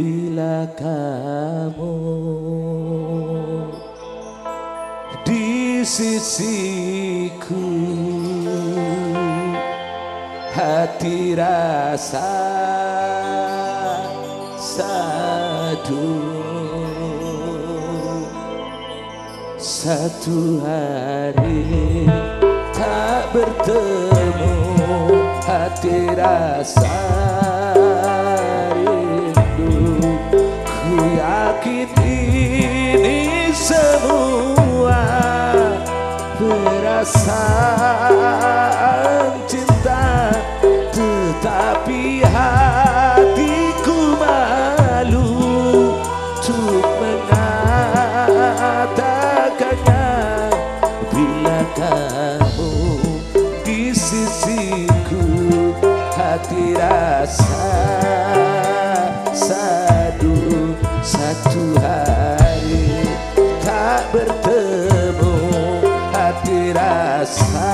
bila kamu di sisiku hati rasa satu satu hari tak bertemu hati rasa yakin ini semua perasaan cinta tetapi hatiku malu untuk mengatakannya. Bila kamu di sisiku hati rasa hari tak bertemu hati rasa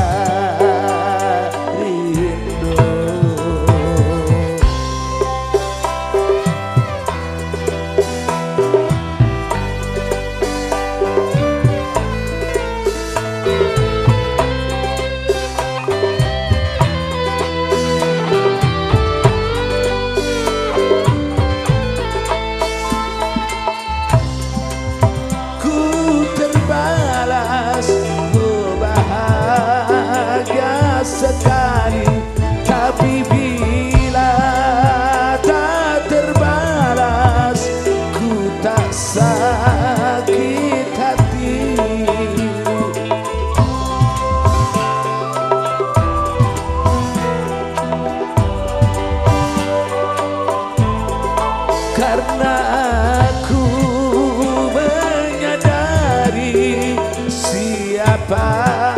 siapa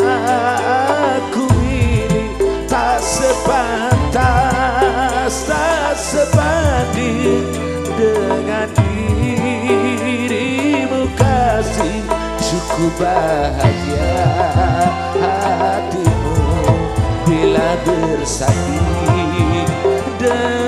aku ini tak sepantas tak sebanding dengan dirimu. Kasih cukup bahagia hatimu bila bersanding denganku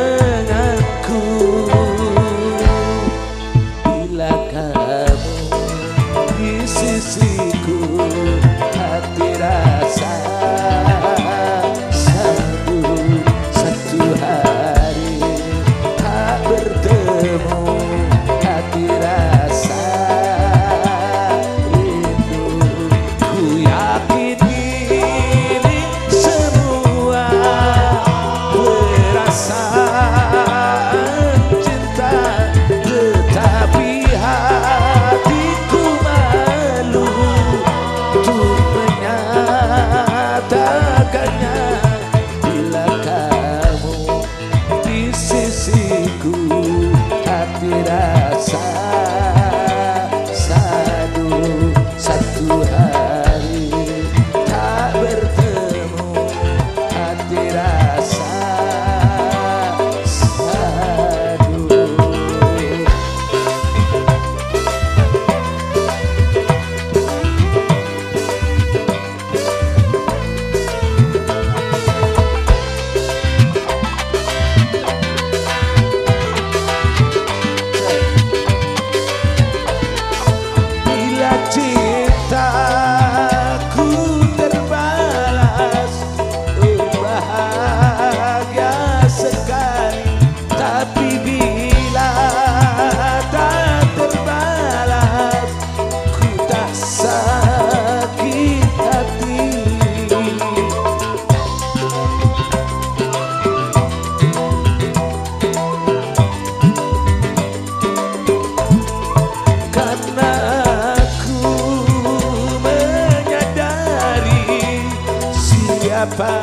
paz.